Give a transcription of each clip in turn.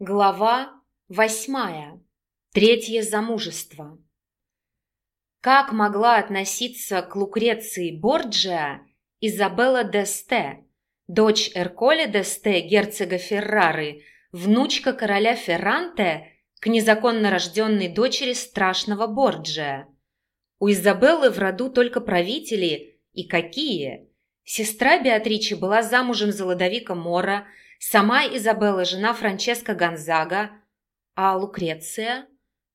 Глава восьмая. Третье замужество. Как могла относиться к Лукреции Борджиа Изабелла Десте, дочь Эрколе Десте, герцога Феррары, внучка короля Ферранте, к незаконно рожденной дочери страшного Борджиа? У Изабеллы в роду только правители, и какие? Сестра Беатричи была замужем за Ладовика Мора – Сама Изабелла, жена Франческо Гонзага, а Лукреция,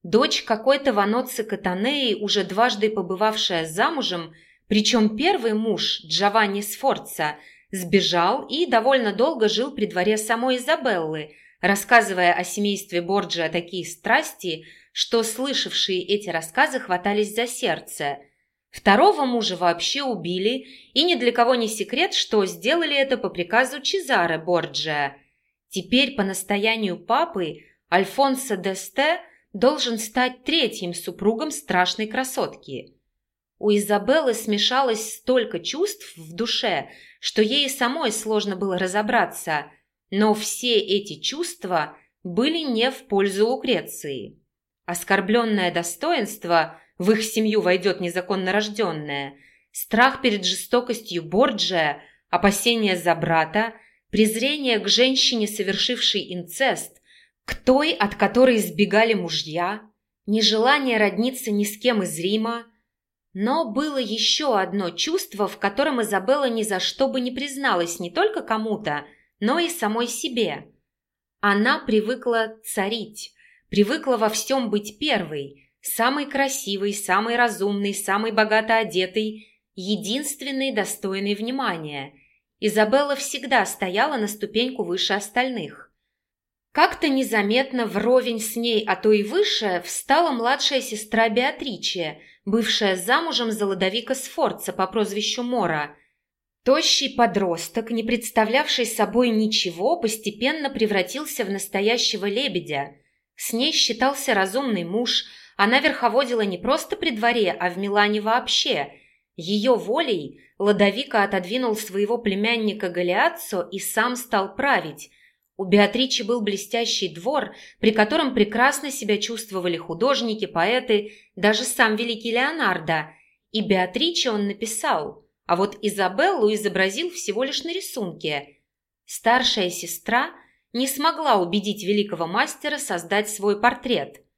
дочь какой-то Ваноцци Катанеи, уже дважды побывавшая замужем, причем первый муж, Джованни Сфорца, сбежал и довольно долго жил при дворе самой Изабеллы, рассказывая о семействе Борджиа такие страсти, что слышавшие эти рассказы хватались за сердце – Второго мужа вообще убили, и ни для кого не секрет, что сделали это по приказу Чезаре Борджиа. Теперь по настоянию папы Альфонсо Десте должен стать третьим супругом страшной красотки. У Изабеллы смешалось столько чувств в душе, что ей самой сложно было разобраться, но все эти чувства были не в пользу Лукреции. Оскорбленное достоинство – в их семью войдет незаконно рожденная, страх перед жестокостью Борджия, опасение за брата, презрение к женщине, совершившей инцест, к той, от которой избегали мужья, нежелание родниться ни с кем из Рима. Но было еще одно чувство, в котором Изабелла ни за что бы не призналась не только кому-то, но и самой себе. Она привыкла царить, привыкла во всем быть первой – Самый красивый, самый разумный, самый богато одетый, единственный достойный внимания. Изабелла всегда стояла на ступеньку выше остальных. Как-то незаметно вровень с ней, а то и выше, встала младшая сестра Беатриче, бывшая замужем за Ладовика Сфорца по прозвищу Мора. Тощий подросток, не представлявший собой ничего, постепенно превратился в настоящего лебедя. С ней считался разумный муж – она верховодила не просто при дворе, а в Милане вообще. Ее волей Ладовика отодвинул своего племянника Галиаццо и сам стал править. У Беатричи был блестящий двор, при котором прекрасно себя чувствовали художники, поэты, даже сам великий Леонардо. И Беатриче он написал, а вот Изабеллу изобразил всего лишь на рисунке. Старшая сестра не смогла убедить великого мастера создать свой портрет –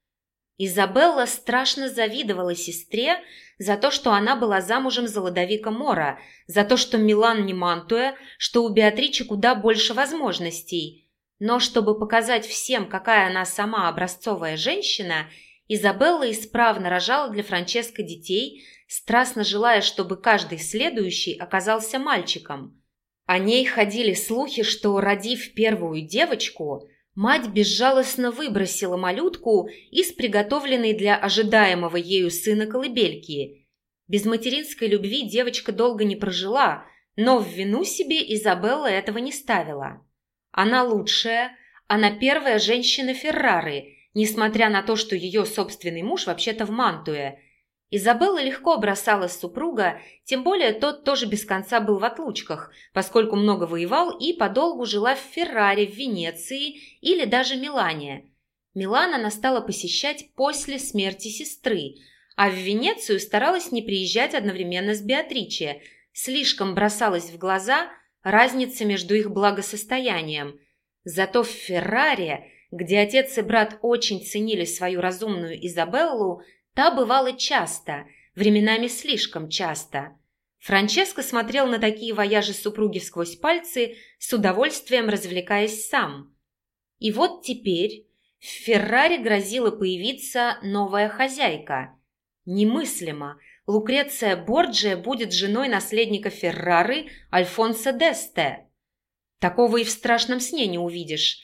Изабелла страшно завидовала сестре за то, что она была замужем за Ладовика Мора, за то, что Милан не Мантуя, что у Беатричи куда больше возможностей. Но чтобы показать всем, какая она сама образцовая женщина, Изабелла исправно рожала для Франческо детей, страстно желая, чтобы каждый следующий оказался мальчиком. О ней ходили слухи, что, родив первую девочку, Мать безжалостно выбросила малютку из приготовленной для ожидаемого ею сына колыбельки. Без материнской любви девочка долго не прожила, но в вину себе Изабелла этого не ставила. Она лучшая, она первая женщина Феррары, несмотря на то, что ее собственный муж вообще-то в Мантуе – Изабелла легко бросала супруга, тем более тот тоже без конца был в отлучках, поскольку много воевал и подолгу жила в Ферраре, в Венеции или даже Милане. Милан она стала посещать после смерти сестры, а в Венецию старалась не приезжать одновременно с Беатриче. Слишком бросалась в глаза разница между их благосостоянием. Зато в Ферраре, где отец и брат очень ценили свою разумную Изабеллу, Та бывала часто, временами слишком часто. Франческо смотрел на такие вояжи супруги сквозь пальцы, с удовольствием развлекаясь сам. И вот теперь в Феррари грозила появиться новая хозяйка. Немыслимо. Лукреция Борджия будет женой наследника Феррары Альфонсо Десте. Такого и в страшном сне не увидишь.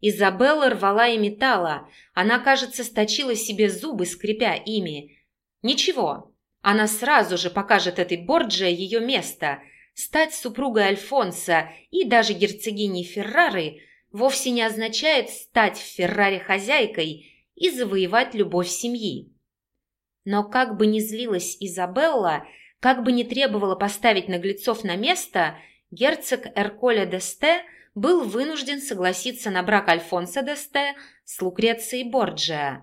Изабелла рвала и металла. Она, кажется, сточила себе зубы, скрипя ими. Ничего, она сразу же покажет этой Борджия ее место. Стать супругой Альфонса и даже герцогиней Феррары вовсе не означает стать в Ферраре хозяйкой и завоевать любовь семьи. Но как бы ни злилась Изабелла, как бы ни требовала поставить наглецов на место, герцог Эрколя де Сте – был вынужден согласиться на брак Альфонсо де Сте с Лукрецией Борджиа.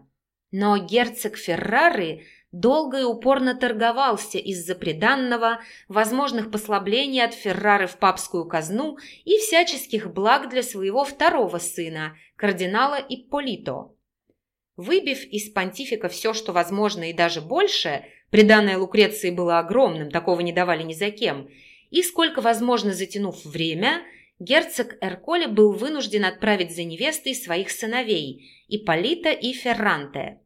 Но герцог Феррары долго и упорно торговался из-за приданного, возможных послаблений от Феррары в папскую казну и всяческих благ для своего второго сына, кардинала Ипполито. Выбив из понтифика все, что возможно и даже больше, приданное Лукреции было огромным, такого не давали ни за кем, и сколько возможно затянув время, герцог Эрколе был вынужден отправить за невестой своих сыновей – Ипполита и Ферранте.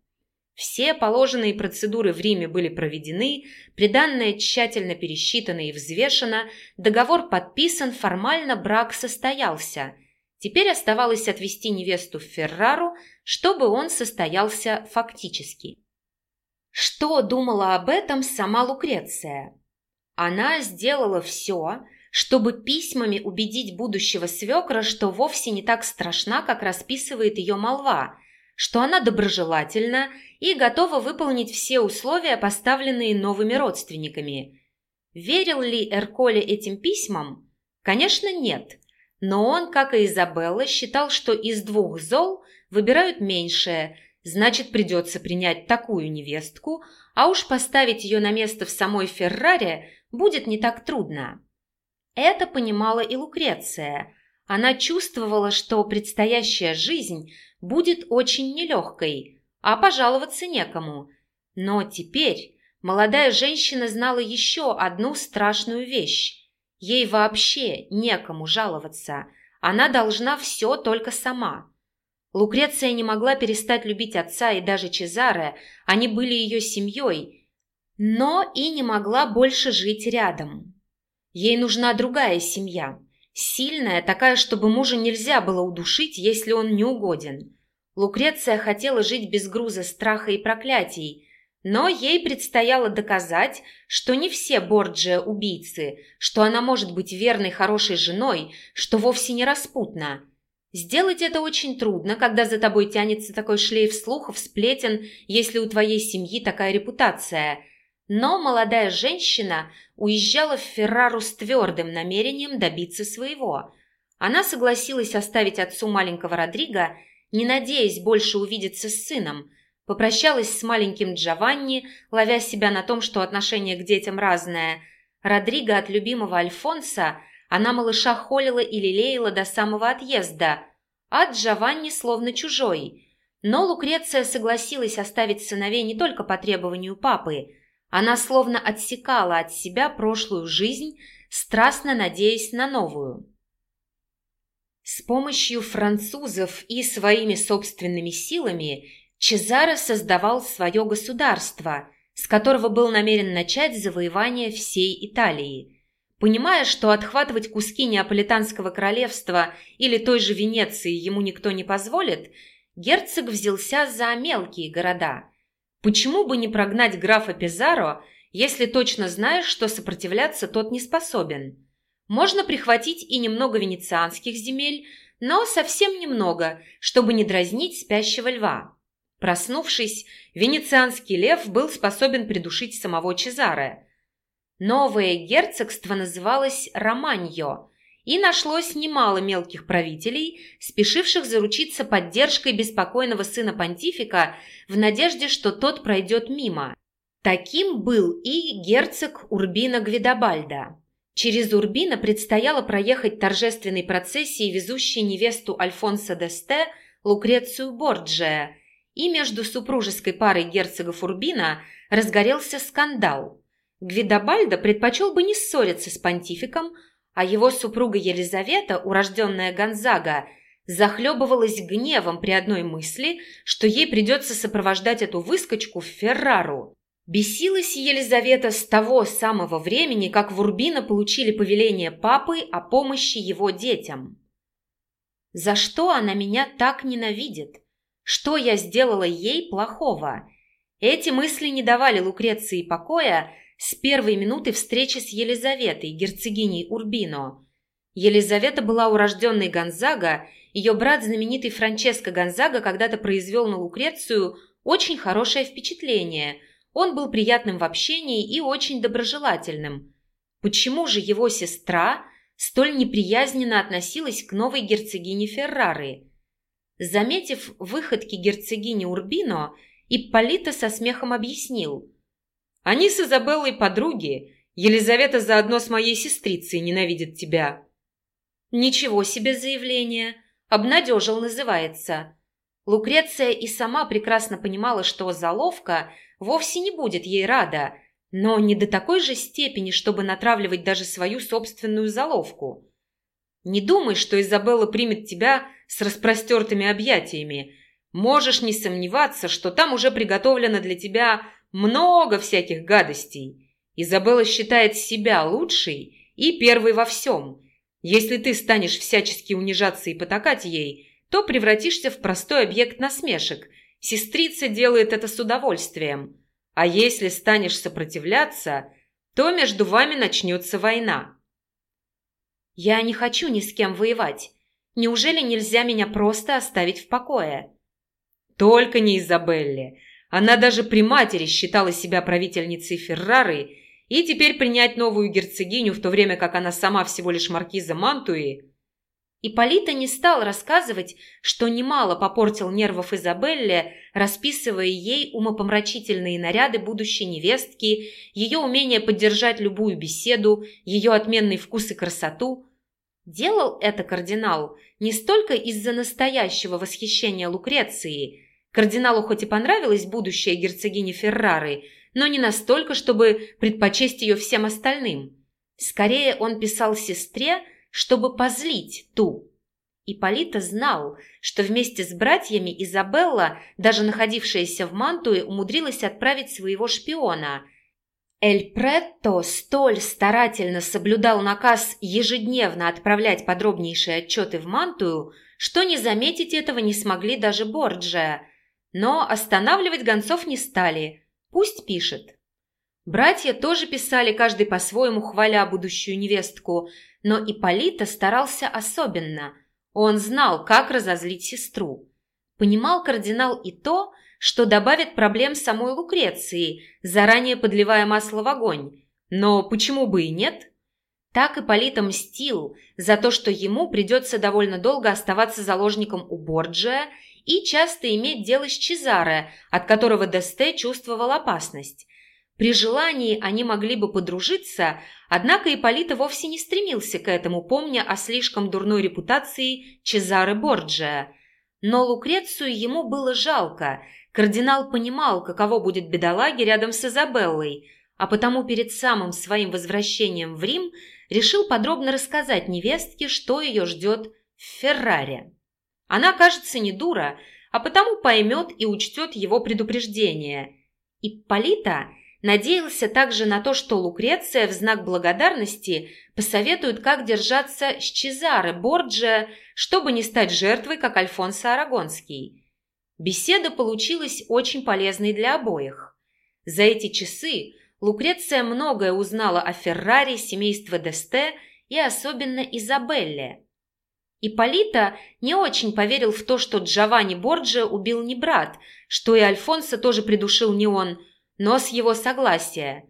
Все положенные процедуры в Риме были проведены, приданное тщательно пересчитано и взвешено, договор подписан, формально брак состоялся. Теперь оставалось отвезти невесту в Феррару, чтобы он состоялся фактически. Что думала об этом сама Лукреция? Она сделала все, чтобы письмами убедить будущего свекра, что вовсе не так страшна, как расписывает ее молва, что она доброжелательна и готова выполнить все условия, поставленные новыми родственниками. Верил ли Эрколе этим письмам? Конечно, нет. Но он, как и Изабелла, считал, что из двух зол выбирают меньшее, значит, придется принять такую невестку, а уж поставить ее на место в самой Ферраре будет не так трудно. Это понимала и Лукреция. Она чувствовала, что предстоящая жизнь будет очень нелегкой – а пожаловаться некому. Но теперь молодая женщина знала еще одну страшную вещь. Ей вообще некому жаловаться. Она должна все только сама. Лукреция не могла перестать любить отца и даже Чезаре, они были ее семьей, но и не могла больше жить рядом. Ей нужна другая семья, сильная, такая, чтобы мужа нельзя было удушить, если он не угоден. Лукреция хотела жить без груза страха и проклятий, но ей предстояло доказать, что не все Борджия убийцы, что она может быть верной хорошей женой, что вовсе не распутна. Сделать это очень трудно, когда за тобой тянется такой шлейф слухов, сплетен, если у твоей семьи такая репутация. Но молодая женщина уезжала в Феррару с твердым намерением добиться своего. Она согласилась оставить отцу маленького Родриго – не надеясь больше увидеться с сыном, попрощалась с маленьким Джованни, ловя себя на том, что отношение к детям разное. Родриго от любимого Альфонса она малыша холила и лелеяла до самого отъезда, а Джованни словно чужой. Но Лукреция согласилась оставить сыновей не только по требованию папы. Она словно отсекала от себя прошлую жизнь, страстно надеясь на новую. С помощью французов и своими собственными силами Чезаро создавал свое государство, с которого был намерен начать завоевание всей Италии. Понимая, что отхватывать куски Неаполитанского королевства или той же Венеции ему никто не позволит, герцог взялся за мелкие города. Почему бы не прогнать графа Пизаро, если точно знаешь, что сопротивляться тот не способен? Можно прихватить и немного венецианских земель, но совсем немного, чтобы не дразнить спящего льва. Проснувшись, венецианский лев был способен придушить самого Чезаре. Новое герцогство называлось Романьо, и нашлось немало мелких правителей, спешивших заручиться поддержкой беспокойного сына понтифика в надежде, что тот пройдет мимо. Таким был и герцог Урбина Гвидобальда. Через Урбино предстояло проехать торжественной процессии, везущей невесту Альфонсо де Сте Лукрецию Борджия, и между супружеской парой герцогов Урбина разгорелся скандал. Гвидобальдо предпочел бы не ссориться с понтификом, а его супруга Елизавета, урожденная Гонзага, захлебывалась гневом при одной мысли, что ей придется сопровождать эту выскочку в Феррару. Бесилась Елизавета с того самого времени, как в Урбино получили повеление папы о помощи его детям. За что она меня так ненавидит? Что я сделала ей плохого? Эти мысли не давали Лукреции покоя с первой минуты встречи с Елизаветой, герцогиней Урбино. Елизавета была урожденной Гонзага, ее брат, знаменитый Франческо Гонзага, когда-то произвел на Лукрецию очень хорошее впечатление – он был приятным в общении и очень доброжелательным. Почему же его сестра столь неприязненно относилась к новой герцогине Феррары. Заметив выходки герцогини Урбино, Ипполита со смехом объяснил. «Они с Изабеллой подруги. Елизавета заодно с моей сестрицей ненавидит тебя». «Ничего себе заявление! Обнадежил называется». Лукреция и сама прекрасно понимала, что заловка вовсе не будет ей рада, но не до такой же степени, чтобы натравливать даже свою собственную заловку. Не думай, что Изабелла примет тебя с распростертыми объятиями. Можешь не сомневаться, что там уже приготовлено для тебя много всяких гадостей. Изабелла считает себя лучшей и первой во всем. Если ты станешь всячески унижаться и потакать ей, то превратишься в простой объект насмешек. Сестрица делает это с удовольствием. А если станешь сопротивляться, то между вами начнется война. Я не хочу ни с кем воевать. Неужели нельзя меня просто оставить в покое? Только не Изабелле. Она даже при матери считала себя правительницей Феррары, и теперь принять новую герцогиню, в то время как она сама всего лишь маркиза Мантуи. Ипполита не стал рассказывать, что немало попортил нервов Изабелле, расписывая ей умопомрачительные наряды будущей невестки, ее умение поддержать любую беседу, ее отменный вкус и красоту. Делал это кардинал не столько из-за настоящего восхищения Лукреции – Кардиналу хоть и понравилась будущая герцогиня Феррары, но не настолько, чтобы предпочесть ее всем остальным. Скорее он писал сестре, чтобы позлить ту. Ипполита знал, что вместе с братьями Изабелла, даже находившаяся в Мантуе, умудрилась отправить своего шпиона. Эль Претто столь старательно соблюдал наказ ежедневно отправлять подробнейшие отчеты в Мантую, что не заметить этого не смогли даже Борджия – но останавливать гонцов не стали. Пусть пишет. Братья тоже писали, каждый по-своему хваля будущую невестку, но Ипполита старался особенно. Он знал, как разозлить сестру. Понимал кардинал и то, что добавит проблем самой Лукреции, заранее подливая масло в огонь. Но почему бы и нет? Так Ипполита мстил за то, что ему придется довольно долго оставаться заложником у Борджия и часто иметь дело с Чезаре, от которого Десте чувствовал опасность. При желании они могли бы подружиться, однако Ипполита вовсе не стремился к этому, помня о слишком дурной репутации Чезаре Борджия. Но Лукрецию ему было жалко. Кардинал понимал, каково будет бедолаге рядом с Изабеллой, а потому перед самым своим возвращением в Рим решил подробно рассказать невестке, что ее ждет в Ферраре. Она, кажется, не дура, а потому поймет и учтет его предупреждение. Ипполита надеялся также на то, что Лукреция в знак благодарности посоветует, как держаться с Чезаре Борджиа, чтобы не стать жертвой, как Альфонсо Арагонский. Беседа получилась очень полезной для обоих. За эти часы Лукреция многое узнала о Феррари, семействе Десте и особенно Изабелле. Ипполита не очень поверил в то, что Джованни Борджио убил не брат, что и Альфонсо тоже придушил не он, но с его согласия.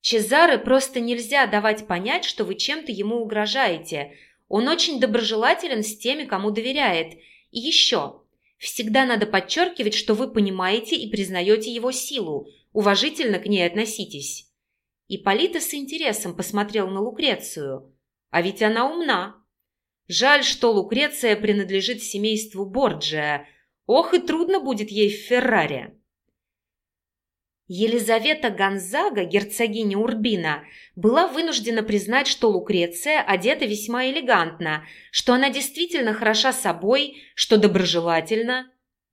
Чезаре просто нельзя давать понять, что вы чем-то ему угрожаете. Он очень доброжелателен с теми, кому доверяет. И еще, всегда надо подчеркивать, что вы понимаете и признаете его силу, уважительно к ней относитесь. Ипполита с интересом посмотрел на Лукрецию. А ведь она умна. Жаль, что Лукреция принадлежит семейству Борджиа. Ох, и трудно будет ей в Ферраре. Елизавета Гонзага, герцогиня Урбина, была вынуждена признать, что Лукреция одета весьма элегантно, что она действительно хороша собой, что доброжелательна.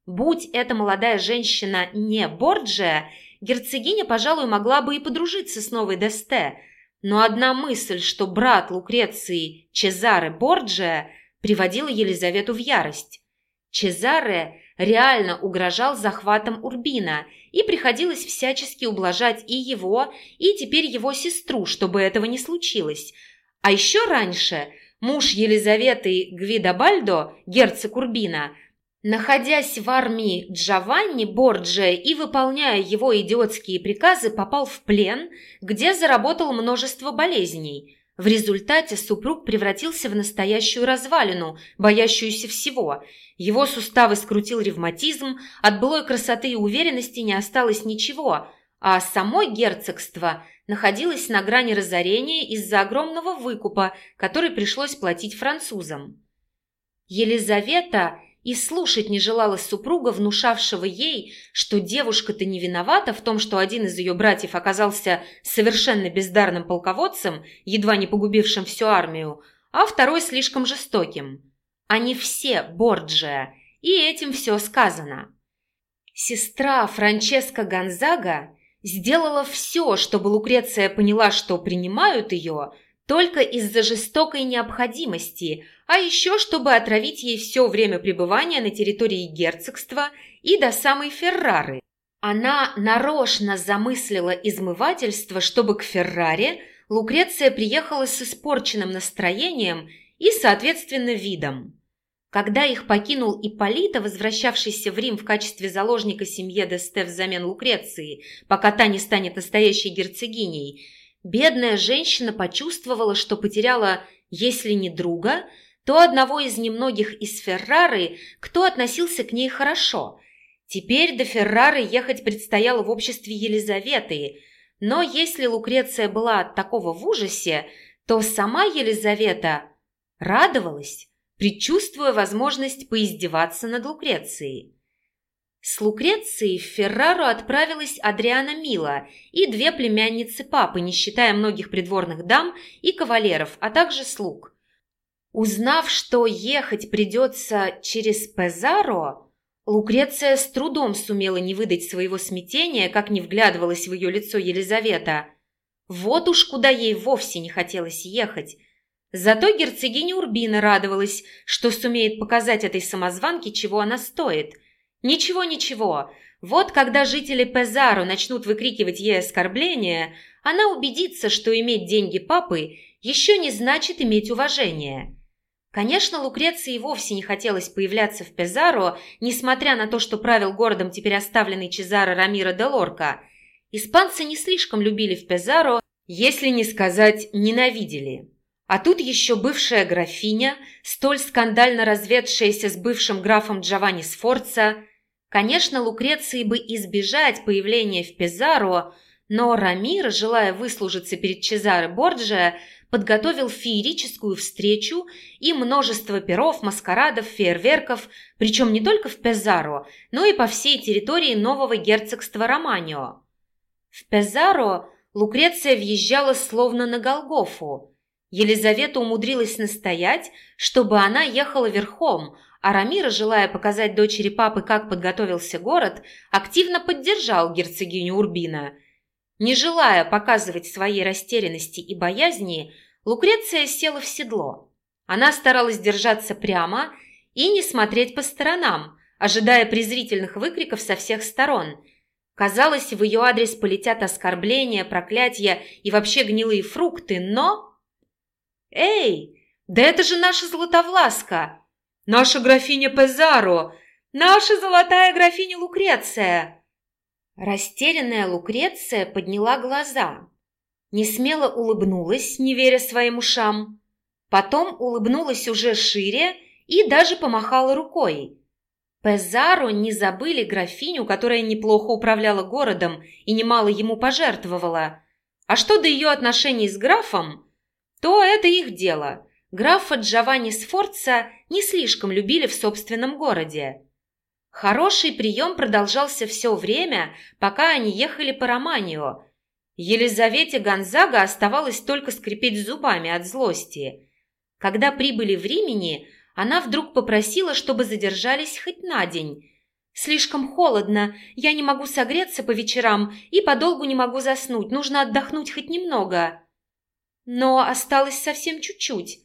Будь эта молодая женщина не Борджия, герцогиня, пожалуй, могла бы и подружиться с новой Десте – но одна мысль, что брат Лукреции Чезаре Борджиа приводила Елизавету в ярость. Чезаре реально угрожал захватом Урбина, и приходилось всячески ублажать и его, и теперь его сестру, чтобы этого не случилось. А еще раньше муж Елизаветы Гвидобальдо, герцог Урбина, Находясь в армии Джованни Борджия и выполняя его идиотские приказы, попал в плен, где заработал множество болезней. В результате супруг превратился в настоящую развалину, боящуюся всего. Его суставы скрутил ревматизм, от былой красоты и уверенности не осталось ничего, а само герцогство находилось на грани разорения из-за огромного выкупа, который пришлось платить французам. Елизавета и слушать не желала супруга, внушавшего ей, что девушка-то не виновата в том, что один из ее братьев оказался совершенно бездарным полководцем, едва не погубившим всю армию, а второй слишком жестоким. Они все Борджия, и этим все сказано. Сестра Франческа Гонзага сделала все, чтобы Лукреция поняла, что принимают ее – только из-за жестокой необходимости, а еще чтобы отравить ей все время пребывания на территории герцогства и до самой Феррары. Она нарочно замыслила измывательство, чтобы к Ферраре Лукреция приехала с испорченным настроением и, соответственно, видом. Когда их покинул Ипполита, возвращавшийся в Рим в качестве заложника семье Десте взамен Лукреции, пока та не станет настоящей герцогиней – Бедная женщина почувствовала, что потеряла, если не друга, то одного из немногих из Феррары, кто относился к ней хорошо. Теперь до Феррары ехать предстояло в обществе Елизаветы, но если Лукреция была от такого в ужасе, то сама Елизавета радовалась, предчувствуя возможность поиздеваться над Лукрецией. С Лукрецией в Феррару отправилась Адриана Мила и две племянницы папы, не считая многих придворных дам и кавалеров, а также слуг. Узнав, что ехать придется через Пезаро, Лукреция с трудом сумела не выдать своего смятения, как не вглядывалась в ее лицо Елизавета. Вот уж куда ей вовсе не хотелось ехать. Зато герцогиня Урбина радовалась, что сумеет показать этой самозванке, чего она стоит – Ничего, ничего. Вот когда жители Пезаро начнут выкрикивать ей оскорбления, она убедится, что иметь деньги папы еще не значит иметь уважение. Конечно, Лукреции вовсе не хотелось появляться в Пезаро, несмотря на то, что правил городом теперь оставленный Чезаро Рамиро де Лорка. Испанцы не слишком любили в Пезаро, если не сказать ненавидели. А тут еще бывшая графиня, столь скандально разведшаяся с бывшим графом Джованни Сфорца. Конечно, Лукреции бы избежать появления в Пизаро, но Рамир, желая выслужиться перед Чезаре Борджиа, подготовил феерическую встречу и множество перов, маскарадов, фейерверков, причем не только в Пезаро, но и по всей территории нового герцогства Романио. В Пезаро Лукреция въезжала словно на Голгофу – Елизавета умудрилась настоять, чтобы она ехала верхом, а Рамира, желая показать дочери папы, как подготовился город, активно поддержал герцогиню Урбина. Не желая показывать своей растерянности и боязни, Лукреция села в седло. Она старалась держаться прямо и не смотреть по сторонам, ожидая презрительных выкриков со всех сторон. Казалось, в ее адрес полетят оскорбления, проклятия и вообще гнилые фрукты, но... «Эй, да это же наша Златовласка! Наша графиня Пезаро! Наша золотая графиня Лукреция!» Растерянная Лукреция подняла глаза. Несмело улыбнулась, не веря своим ушам. Потом улыбнулась уже шире и даже помахала рукой. Пезаро не забыли графиню, которая неплохо управляла городом и немало ему пожертвовала. А что до ее отношений с графом, то это их дело. Графа Джованни Сфорца не слишком любили в собственном городе. Хороший прием продолжался все время, пока они ехали по Романию. Елизавете Гонзага оставалось только скрипеть зубами от злости. Когда прибыли в Римени, она вдруг попросила, чтобы задержались хоть на день. «Слишком холодно, я не могу согреться по вечерам и подолгу не могу заснуть, нужно отдохнуть хоть немного». Но осталось совсем чуть-чуть.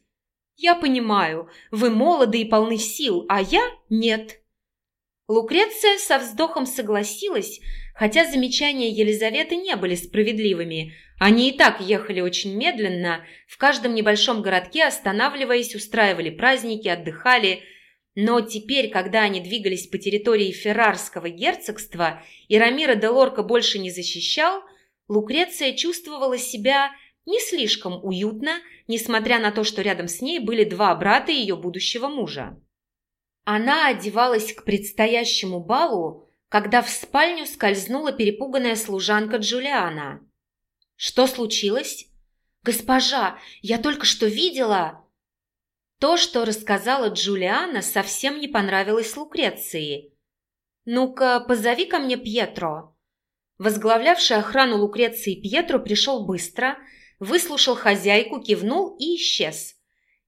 Я понимаю, вы молоды и полны сил, а я нет. Лукреция со вздохом согласилась, хотя замечания Елизаветы не были справедливыми. Они и так ехали очень медленно, в каждом небольшом городке останавливаясь, устраивали праздники, отдыхали. Но теперь, когда они двигались по территории Феррарского герцогства и Рамира де Лорка больше не защищал, Лукреция чувствовала себя не слишком уютно, несмотря на то, что рядом с ней были два брата ее будущего мужа. Она одевалась к предстоящему балу, когда в спальню скользнула перепуганная служанка Джулиана. «Что случилось?» «Госпожа, я только что видела...» То, что рассказала Джулиана, совсем не понравилось Лукреции. «Ну-ка, позови ко мне Пьетро». Возглавлявший охрану Лукреции Пьетро пришел быстро, выслушал хозяйку, кивнул и исчез.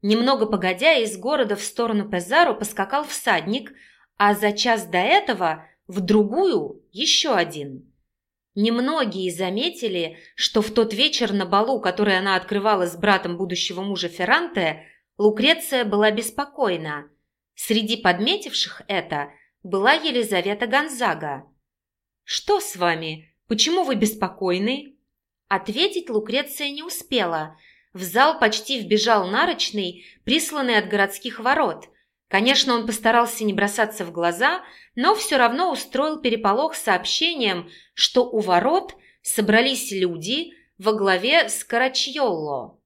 Немного погодя, из города в сторону Пезаро поскакал всадник, а за час до этого в другую еще один. Немногие заметили, что в тот вечер на балу, который она открывала с братом будущего мужа Ферранте, Лукреция была беспокойна. Среди подметивших это была Елизавета Гонзага. «Что с вами? Почему вы беспокойны?» Ответить Лукреция не успела – в зал почти вбежал нарочный, присланный от городских ворот. Конечно, он постарался не бросаться в глаза, но все равно устроил переполох сообщением, что у ворот собрались люди во главе с Карачьолло.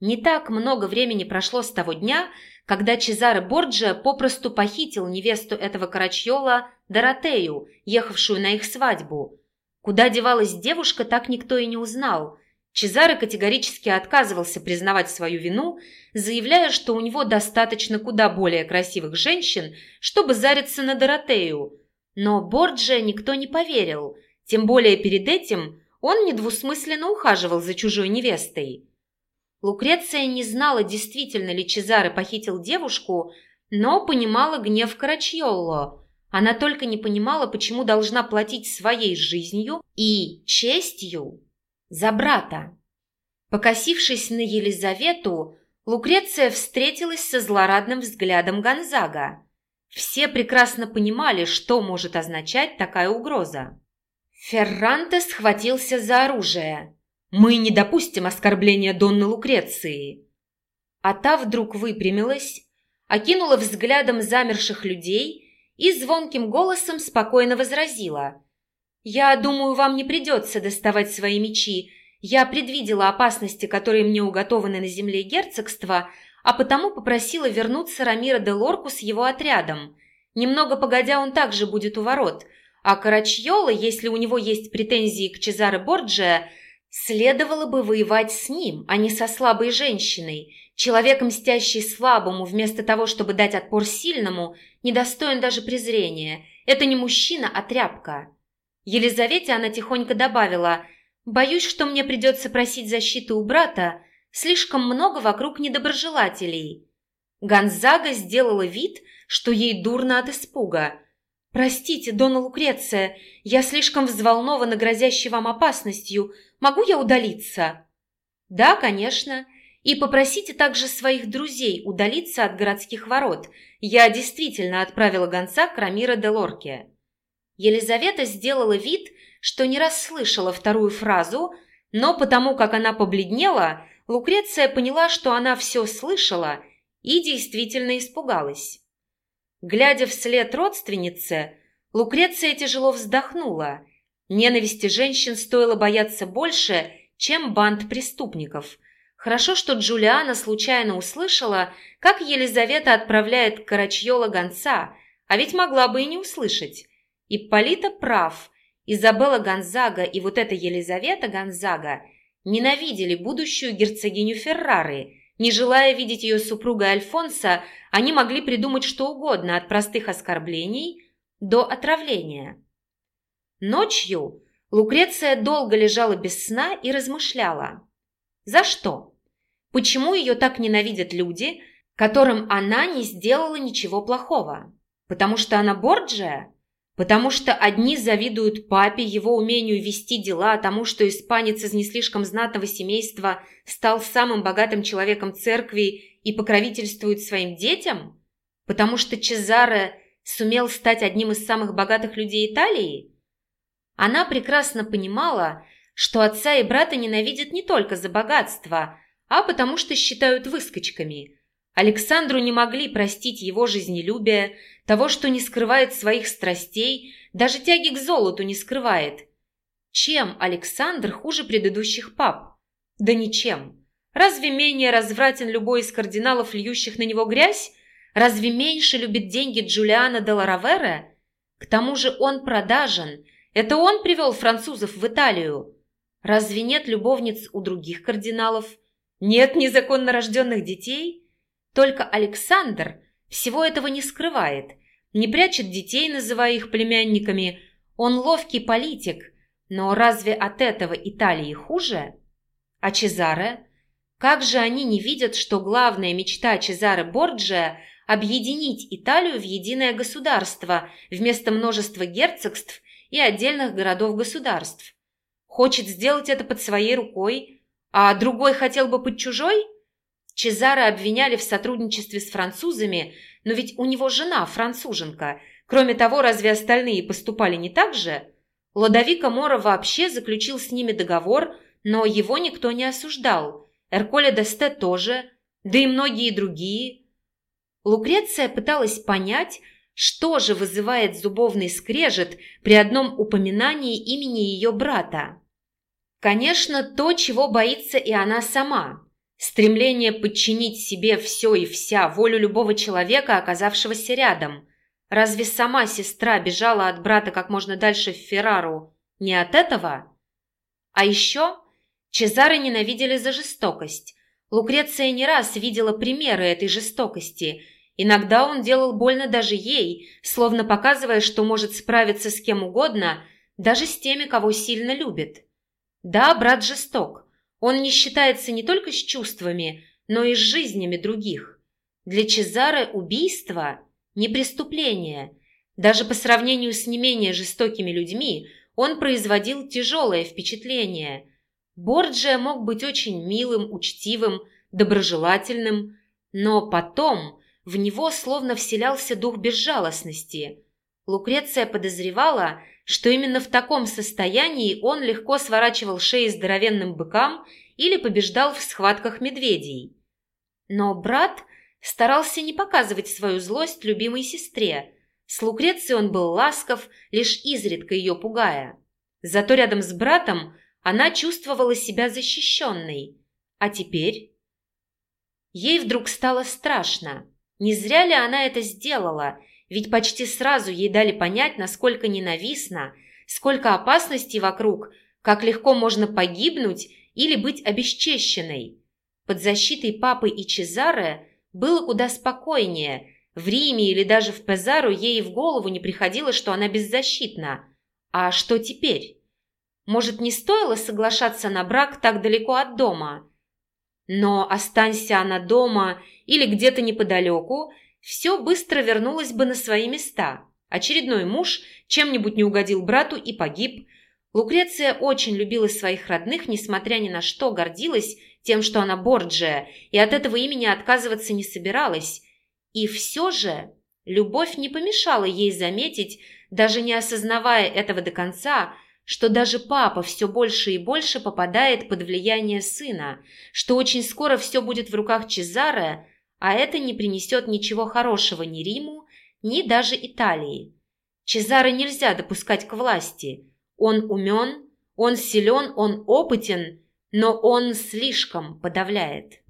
Не так много времени прошло с того дня, когда Чезаре Борджиа попросту похитил невесту этого Карачьола Доротею, ехавшую на их свадьбу. Куда девалась девушка, так никто и не узнал – Чезаре категорически отказывался признавать свою вину, заявляя, что у него достаточно куда более красивых женщин, чтобы зариться на Доротею. Но Борджия никто не поверил, тем более перед этим он недвусмысленно ухаживал за чужой невестой. Лукреция не знала, действительно ли Чезаре похитил девушку, но понимала гнев Карачьолло. Она только не понимала, почему должна платить своей жизнью и честью за брата. Покосившись на Елизавету, Лукреция встретилась со злорадным взглядом Гонзага. Все прекрасно понимали, что может означать такая угроза. Ферранте схватился за оружие. «Мы не допустим оскорбления Донны Лукреции!» А та вдруг выпрямилась, окинула взглядом замерших людей и звонким голосом спокойно возразила – «Я думаю, вам не придется доставать свои мечи. Я предвидела опасности, которые мне уготованы на земле герцогства, а потому попросила вернуться Рамира де Лорку с его отрядом. Немного погодя, он также будет у ворот. А Карачьола, если у него есть претензии к Чезаре Борджиа, следовало бы воевать с ним, а не со слабой женщиной. Человек, мстящий слабому, вместо того, чтобы дать отпор сильному, недостоин даже презрения. Это не мужчина, а тряпка». Елизавете она тихонько добавила, «Боюсь, что мне придется просить защиты у брата. Слишком много вокруг недоброжелателей». Гонзага сделала вид, что ей дурно от испуга. «Простите, Дона Лукреция, я слишком взволнована грозящей вам опасностью. Могу я удалиться?» «Да, конечно. И попросите также своих друзей удалиться от городских ворот. Я действительно отправила гонца к Рамира де Лорке». Елизавета сделала вид, что не расслышала вторую фразу, но потому как она побледнела, Лукреция поняла, что она все слышала и действительно испугалась. Глядя вслед родственнице, Лукреция тяжело вздохнула. Ненависти женщин стоило бояться больше, чем банд преступников. Хорошо, что Джулиана случайно услышала, как Елизавета отправляет Карачьола гонца, а ведь могла бы и не услышать. Ипполита прав. Изабелла Гонзага и вот эта Елизавета Гонзага ненавидели будущую герцогиню Феррары. Не желая видеть ее супруга Альфонса, они могли придумать что угодно, от простых оскорблений до отравления. Ночью Лукреция долго лежала без сна и размышляла. За что? Почему ее так ненавидят люди, которым она не сделала ничего плохого? Потому что она Борджия? Потому что одни завидуют папе, его умению вести дела, тому, что испанец из не слишком знатного семейства стал самым богатым человеком церкви и покровительствует своим детям? Потому что Чезаре сумел стать одним из самых богатых людей Италии? Она прекрасно понимала, что отца и брата ненавидят не только за богатство, а потому что считают выскочками – Александру не могли простить его жизнелюбие, того, что не скрывает своих страстей, даже тяги к золоту не скрывает. Чем Александр хуже предыдущих пап? Да ничем. Разве менее развратен любой из кардиналов, льющих на него грязь? Разве меньше любит деньги Джулиана де Ларавере? К тому же он продажен. Это он привел французов в Италию. Разве нет любовниц у других кардиналов? Нет незаконно рожденных детей? Только Александр всего этого не скрывает, не прячет детей, называя их племянниками. Он ловкий политик, но разве от этого Италии хуже? А Чезаре? Как же они не видят, что главная мечта Чезаре Борджиа – объединить Италию в единое государство вместо множества герцогств и отдельных городов-государств? Хочет сделать это под своей рукой, а другой хотел бы под чужой? Чезаре обвиняли в сотрудничестве с французами, но ведь у него жена француженка. Кроме того, разве остальные поступали не так же? Ладовика Мора вообще заключил с ними договор, но его никто не осуждал. Эрколя Десте тоже, да и многие другие. Лукреция пыталась понять, что же вызывает зубовный скрежет при одном упоминании имени ее брата. Конечно, то, чего боится и она сама. Стремление подчинить себе все и вся волю любого человека, оказавшегося рядом. Разве сама сестра бежала от брата как можно дальше в Феррару не от этого? А еще Чезары ненавидели за жестокость. Лукреция не раз видела примеры этой жестокости. Иногда он делал больно даже ей, словно показывая, что может справиться с кем угодно, даже с теми, кого сильно любит. Да, брат жесток. Он не считается не только с чувствами, но и с жизнями других. Для Чезары убийство – не преступление. Даже по сравнению с не менее жестокими людьми он производил тяжелое впечатление – Борджия мог быть очень милым, учтивым, доброжелательным, но потом в него словно вселялся дух безжалостности. Лукреция подозревала, что именно в таком состоянии он легко сворачивал шеи здоровенным быкам или побеждал в схватках медведей. Но брат старался не показывать свою злость любимой сестре. С Лукрецией он был ласков, лишь изредка ее пугая. Зато рядом с братом – она чувствовала себя защищенной. А теперь? Ей вдруг стало страшно. Не зря ли она это сделала? Ведь почти сразу ей дали понять, насколько ненавистно, сколько опасностей вокруг, как легко можно погибнуть или быть обесчещенной. Под защитой папы и Чезаре было куда спокойнее. В Риме или даже в Пезару ей в голову не приходило, что она беззащитна. А что теперь? Может, не стоило соглашаться на брак так далеко от дома? Но останься она дома или где-то неподалеку, все быстро вернулось бы на свои места. Очередной муж чем-нибудь не угодил брату и погиб. Лукреция очень любила своих родных, несмотря ни на что, гордилась тем, что она Борджия, и от этого имени отказываться не собиралась. И все же любовь не помешала ей заметить, даже не осознавая этого до конца, что даже папа все больше и больше попадает под влияние сына, что очень скоро все будет в руках Чезаре, а это не принесет ничего хорошего ни Риму, ни даже Италии. Чезаре нельзя допускать к власти. Он умен, он силен, он опытен, но он слишком подавляет.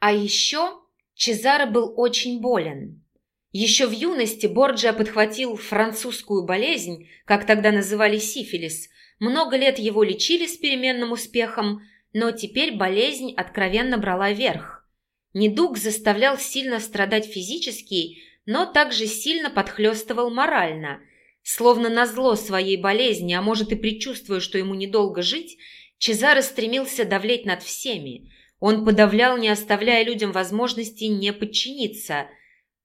А еще Чезаре был очень болен. Еще в юности Борджиа подхватил французскую болезнь, как тогда называли сифилис, много лет его лечили с переменным успехом, но теперь болезнь откровенно брала верх. Недуг заставлял сильно страдать физически, но также сильно подхлестывал морально. Словно назло своей болезни, а может и предчувствуя, что ему недолго жить, Чезаро стремился давлеть над всеми. Он подавлял, не оставляя людям возможности не подчиниться.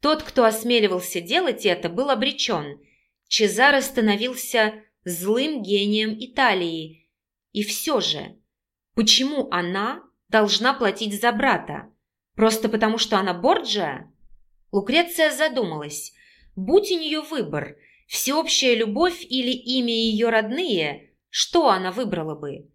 Тот, кто осмеливался делать это, был обречен. Чезаро становился злым гением Италии. И все же, почему она должна платить за брата? Просто потому, что она Борджиа? Лукреция задумалась. Будь у нее выбор, всеобщая любовь или имя ее родные, что она выбрала бы?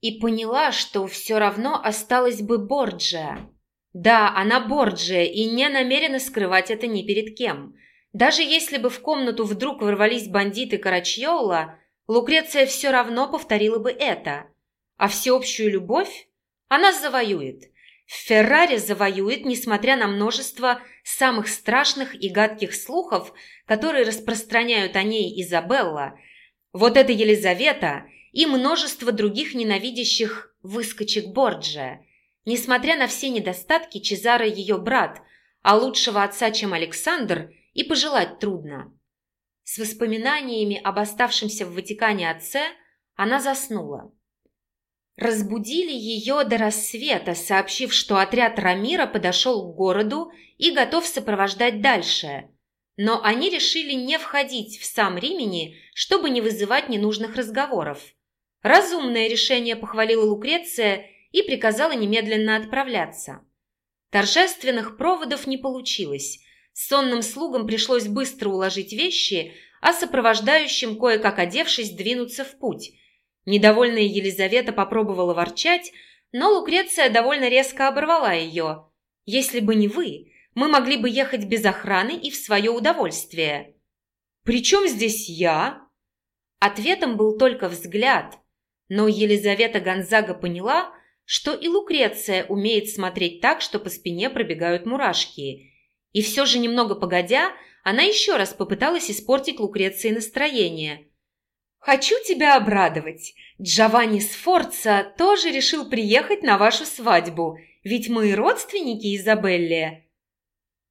И поняла, что все равно осталась бы Борджиа. Да, она Борджия и не намерена скрывать это ни перед кем. Даже если бы в комнату вдруг ворвались бандиты Карачьола, Лукреция все равно повторила бы это. А всеобщую любовь? Она завоюет. Феррари завоюет, несмотря на множество самых страшных и гадких слухов, которые распространяют о ней Изабелла. Вот эта Елизавета и множество других ненавидящих выскочек Борджия. Несмотря на все недостатки, Чезаро ее брат, а лучшего отца, чем Александр, и пожелать трудно. С воспоминаниями об оставшемся в Ватикане отце она заснула. Разбудили ее до рассвета, сообщив, что отряд Рамира подошел к городу и готов сопровождать дальше. Но они решили не входить в сам Римени, чтобы не вызывать ненужных разговоров. Разумное решение похвалила Лукреция и приказала немедленно отправляться. Торжественных проводов не получилось. Сонным слугам пришлось быстро уложить вещи, а сопровождающим, кое-как одевшись, двинуться в путь – Недовольная Елизавета попробовала ворчать, но Лукреция довольно резко оборвала ее. «Если бы не вы, мы могли бы ехать без охраны и в свое удовольствие». «При чем здесь я?» Ответом был только взгляд, но Елизавета Гонзага поняла, что и Лукреция умеет смотреть так, что по спине пробегают мурашки. И все же немного погодя, она еще раз попыталась испортить Лукреции настроение – «Хочу тебя обрадовать. Джованни Сфорца тоже решил приехать на вашу свадьбу, ведь мы родственники Изабелле».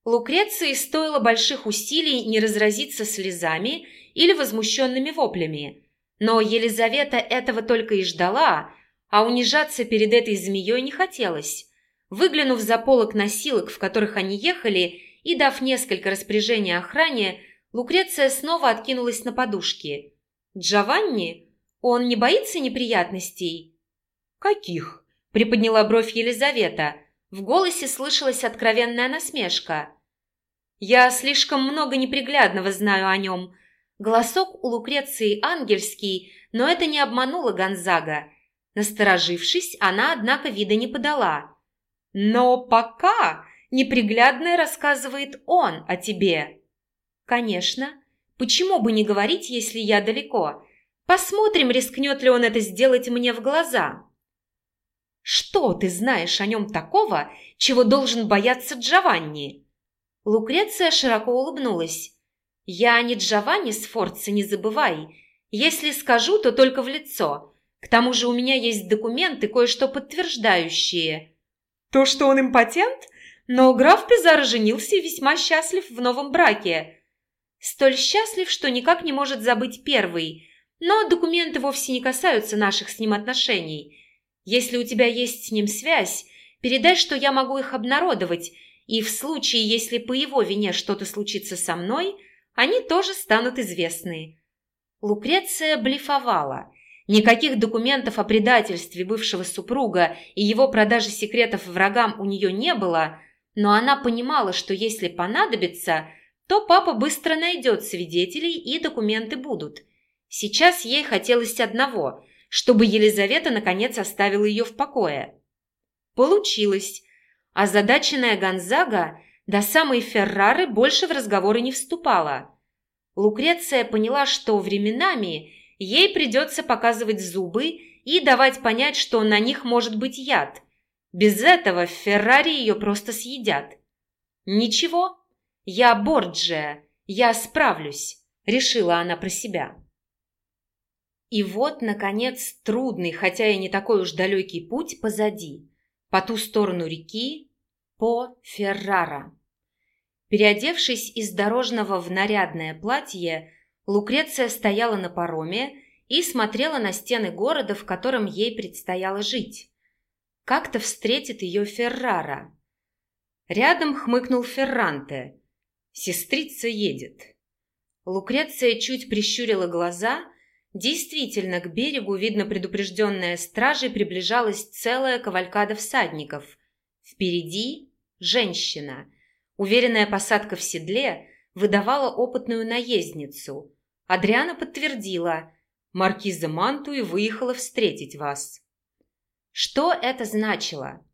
Лукреции стоило больших усилий не разразиться слезами или возмущенными воплями. Но Елизавета этого только и ждала, а унижаться перед этой змеей не хотелось. Выглянув за полок носилок, в которых они ехали, и дав несколько распоряжений охране, Лукреция снова откинулась на подушки – Джованни? Он не боится неприятностей?» «Каких?» – приподняла бровь Елизавета. В голосе слышалась откровенная насмешка. «Я слишком много неприглядного знаю о нем». Голосок у Лукреции ангельский, но это не обмануло Гонзага. Насторожившись, она, однако, вида не подала. «Но пока неприглядное рассказывает он о тебе». «Конечно. Почему бы не говорить, если я далеко? Посмотрим, рискнет ли он это сделать мне в глаза. Что ты знаешь о нем такого, чего должен бояться Джованни? Лукреция широко улыбнулась. Я не Джованни Сфорца, не забывай. Если скажу, то только в лицо. К тому же у меня есть документы, кое-что подтверждающие. То, что он импотент? Но граф Пизаро женился и весьма счастлив в новом браке. Столь счастлив, что никак не может забыть первый. Но документы вовсе не касаются наших с ним отношений. Если у тебя есть с ним связь, передай, что я могу их обнародовать, и в случае, если по его вине что-то случится со мной, они тоже станут известны». Лукреция блефовала. Никаких документов о предательстве бывшего супруга и его продаже секретов врагам у нее не было, но она понимала, что если понадобится – то папа быстро найдет свидетелей и документы будут. Сейчас ей хотелось одного, чтобы Елизавета наконец оставила ее в покое. Получилось. Озадаченная Гонзага до самой Феррары больше в разговоры не вступала. Лукреция поняла, что временами ей придется показывать зубы и давать понять, что на них может быть яд. Без этого в Феррари ее просто съедят. Ничего, «Я Борджия, я справлюсь», — решила она про себя. И вот, наконец, трудный, хотя и не такой уж далекий путь позади, по ту сторону реки, по Феррара. Переодевшись из дорожного в нарядное платье, Лукреция стояла на пароме и смотрела на стены города, в котором ей предстояло жить. Как-то встретит ее Феррара. Рядом хмыкнул Ферранте, Сестрица едет. Лукреция чуть прищурила глаза. Действительно, к берегу, видно предупрежденная стражей, приближалась целая кавалькада всадников. Впереди – женщина. Уверенная посадка в седле выдавала опытную наездницу. Адриана подтвердила – Маркиза Мантуи выехала встретить вас. Что это значило?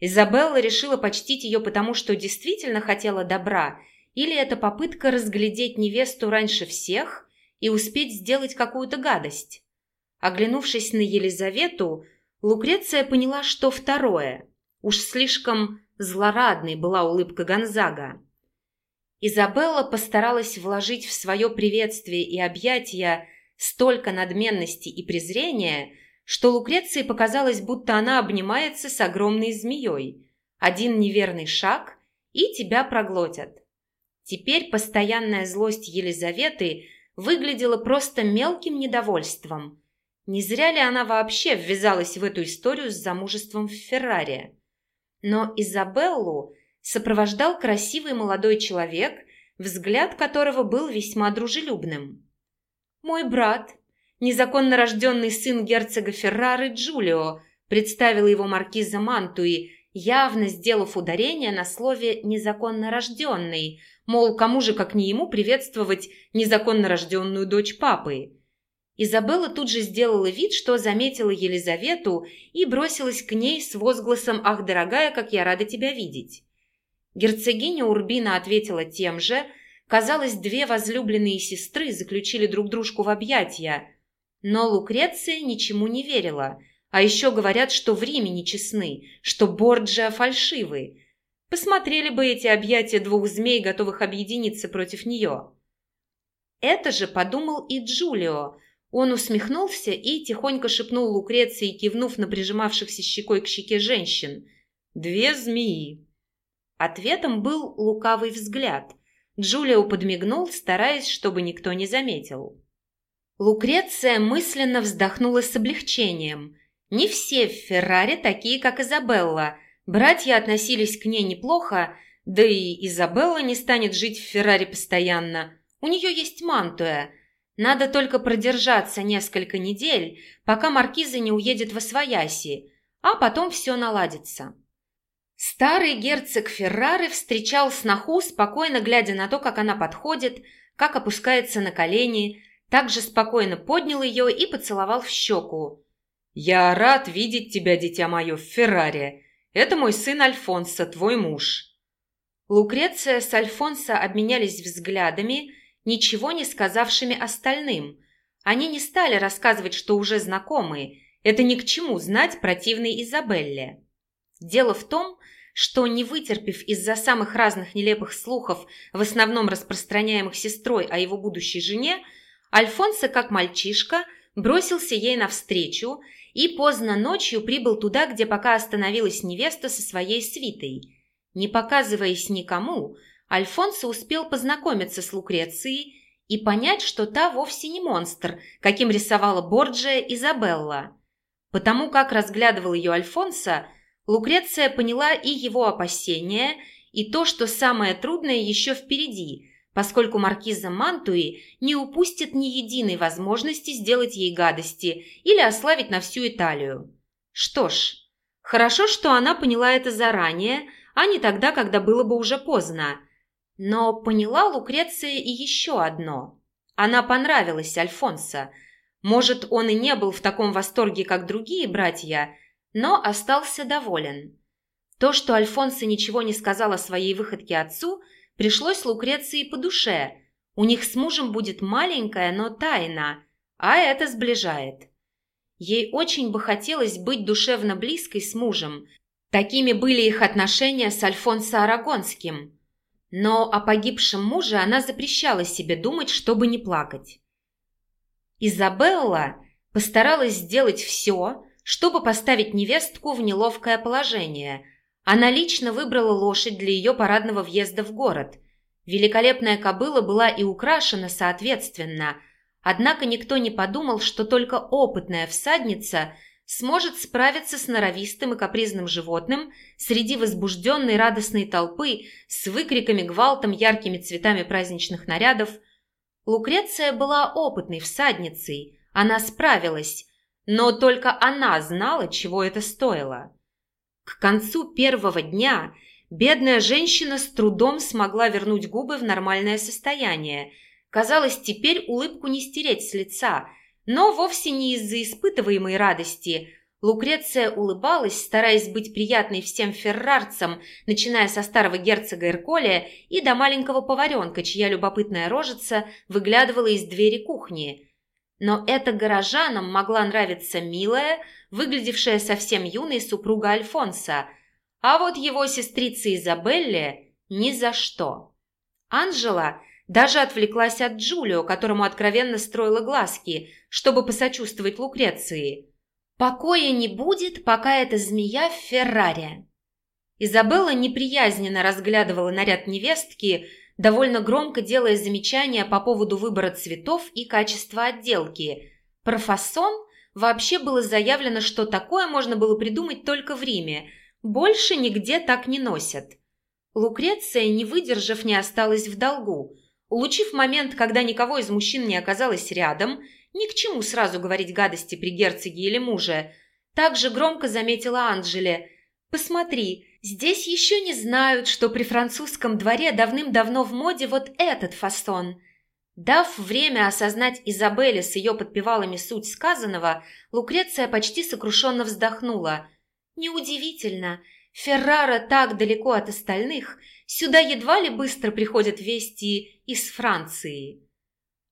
Изабелла решила почтить ее потому, что действительно хотела добра – или это попытка разглядеть невесту раньше всех и успеть сделать какую-то гадость? Оглянувшись на Елизавету, Лукреция поняла, что второе. Уж слишком злорадной была улыбка Гонзага. Изабелла постаралась вложить в свое приветствие и объятия столько надменности и презрения, что Лукреции показалось, будто она обнимается с огромной змеей. Один неверный шаг, и тебя проглотят. Теперь постоянная злость Елизаветы выглядела просто мелким недовольством. Не зря ли она вообще ввязалась в эту историю с замужеством в Феррари? Но Изабеллу сопровождал красивый молодой человек, взгляд которого был весьма дружелюбным. «Мой брат, незаконно рожденный сын герцога Феррары Джулио», представила его маркиза Мантуи, явно сделав ударение на слове «незаконно рожденный», мол, кому же, как не ему, приветствовать незаконно рожденную дочь папы. Изабелла тут же сделала вид, что заметила Елизавету и бросилась к ней с возгласом «Ах, дорогая, как я рада тебя видеть!». Герцогиня Урбина ответила тем же. Казалось, две возлюбленные сестры заключили друг дружку в объятия. Но Лукреция ничему не верила. А еще говорят, что в Риме нечестны, что Борджиа фальшивы. Посмотрели бы эти объятия двух змей, готовых объединиться против нее. Это же подумал и Джулио. Он усмехнулся и тихонько шепнул Лукреции, кивнув на прижимавшихся щекой к щеке женщин. «Две змеи». Ответом был лукавый взгляд. Джулио подмигнул, стараясь, чтобы никто не заметил. Лукреция мысленно вздохнула с облегчением. Не все в Феррари такие, как Изабелла – Братья относились к ней неплохо, да и Изабелла не станет жить в Феррари постоянно. У нее есть мантуя. Надо только продержаться несколько недель, пока маркиза не уедет во Свояси, а потом все наладится. Старый герцог Феррары встречал сноху, спокойно глядя на то, как она подходит, как опускается на колени, также спокойно поднял ее и поцеловал в щеку. «Я рад видеть тебя, дитя мое, в Феррари. Это мой сын Альфонсо, твой муж». Лукреция с Альфонсо обменялись взглядами, ничего не сказавшими остальным. Они не стали рассказывать, что уже знакомы. Это ни к чему знать противной Изабелле. Дело в том, что, не вытерпев из-за самых разных нелепых слухов, в основном распространяемых сестрой о его будущей жене, Альфонсо, как мальчишка, бросился ей навстречу и поздно ночью прибыл туда, где пока остановилась невеста со своей свитой. Не показываясь никому, Альфонсо успел познакомиться с Лукрецией и понять, что та вовсе не монстр, каким рисовала Борджия Изабелла. Потому как разглядывал ее Альфонсо, Лукреция поняла и его опасения, и то, что самое трудное еще впереди – поскольку маркиза Мантуи не упустит ни единой возможности сделать ей гадости или ославить на всю Италию. Что ж, хорошо, что она поняла это заранее, а не тогда, когда было бы уже поздно. Но поняла Лукреция и еще одно. Она понравилась Альфонсо. Может, он и не был в таком восторге, как другие братья, но остался доволен. То, что Альфонсо ничего не сказал о своей выходке отцу – пришлось Лукреции по душе. У них с мужем будет маленькая, но тайна, а это сближает. Ей очень бы хотелось быть душевно близкой с мужем. Такими были их отношения с Альфонсо Арагонским. Но о погибшем муже она запрещала себе думать, чтобы не плакать. Изабелла постаралась сделать все, чтобы поставить невестку в неловкое положение – она лично выбрала лошадь для ее парадного въезда в город. Великолепная кобыла была и украшена соответственно, однако никто не подумал, что только опытная всадница сможет справиться с норовистым и капризным животным среди возбужденной радостной толпы с выкриками, гвалтом, яркими цветами праздничных нарядов. Лукреция была опытной всадницей, она справилась, но только она знала, чего это стоило. К концу первого дня бедная женщина с трудом смогла вернуть губы в нормальное состояние. Казалось, теперь улыбку не стереть с лица, но вовсе не из-за испытываемой радости. Лукреция улыбалась, стараясь быть приятной всем феррарцам, начиная со старого герцога Эрколия и до маленького поваренка, чья любопытная рожица выглядывала из двери кухни. Но эта горожанам могла нравиться милая, выглядевшая совсем юной супруга Альфонса, а вот его сестрица Изабелле ни за что. Анжела даже отвлеклась от Джулио, которому откровенно строила глазки, чтобы посочувствовать Лукреции. «Покоя не будет, пока эта змея в Ферраре». Изабелла неприязненно разглядывала наряд невестки, довольно громко делая замечания по поводу выбора цветов и качества отделки. Про фасон вообще было заявлено, что такое можно было придумать только в Риме. Больше нигде так не носят. Лукреция, не выдержав, не осталась в долгу. Улучив момент, когда никого из мужчин не оказалось рядом, ни к чему сразу говорить гадости при герцоге или муже, также громко заметила Анжеле. «Посмотри, Здесь еще не знают, что при французском дворе давным-давно в моде вот этот фасон. Дав время осознать Изабелле с ее подпевалами суть сказанного, Лукреция почти сокрушенно вздохнула. Неудивительно, Феррара так далеко от остальных, сюда едва ли быстро приходят вести из Франции.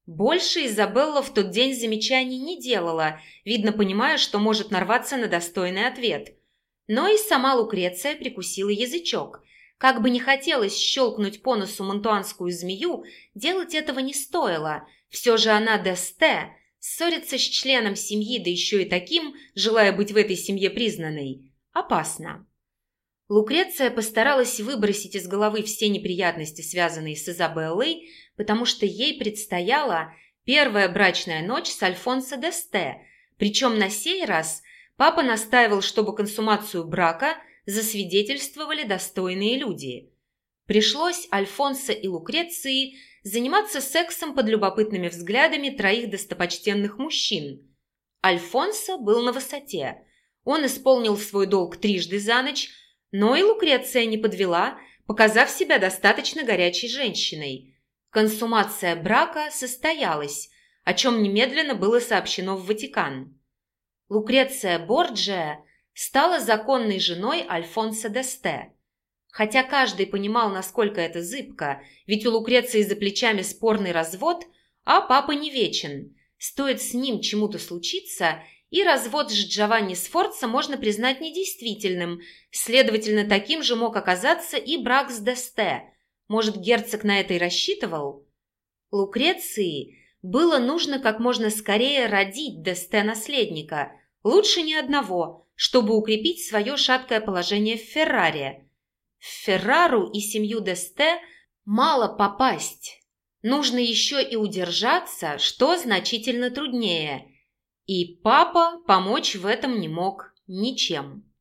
Больше Изабелла в тот день замечаний не делала, видно понимая, что может нарваться на достойный ответ – но и сама Лукреция прикусила язычок. Как бы не хотелось щелкнуть по носу монтуанскую змею, делать этого не стоило. Все же она Десте, ссориться с членом семьи, да еще и таким, желая быть в этой семье признанной, опасно. Лукреция постаралась выбросить из головы все неприятности, связанные с Изабеллой, потому что ей предстояла первая брачная ночь с Альфонсо Десте, причем на сей раз – Папа настаивал, чтобы консумацию брака засвидетельствовали достойные люди. Пришлось Альфонсо и Лукреции заниматься сексом под любопытными взглядами троих достопочтенных мужчин. Альфонсо был на высоте. Он исполнил свой долг трижды за ночь, но и Лукреция не подвела, показав себя достаточно горячей женщиной. Консумация брака состоялась, о чем немедленно было сообщено в Ватикан. Лукреция Борджия стала законной женой Альфонса Десте. Хотя каждый понимал, насколько это зыбко, ведь у Лукреции за плечами спорный развод, а папа не вечен. Стоит с ним чему-то случиться, и развод с Джованни Сфорца можно признать недействительным, следовательно, таким же мог оказаться и брак с Десте. Может, герцог на это и рассчитывал? Лукреции было нужно как можно скорее родить Десте наследника – Лучше ни одного, чтобы укрепить свое шаткое положение в Ферраре. В Феррару и семью Десте мало попасть. Нужно еще и удержаться, что значительно труднее. И папа помочь в этом не мог ничем.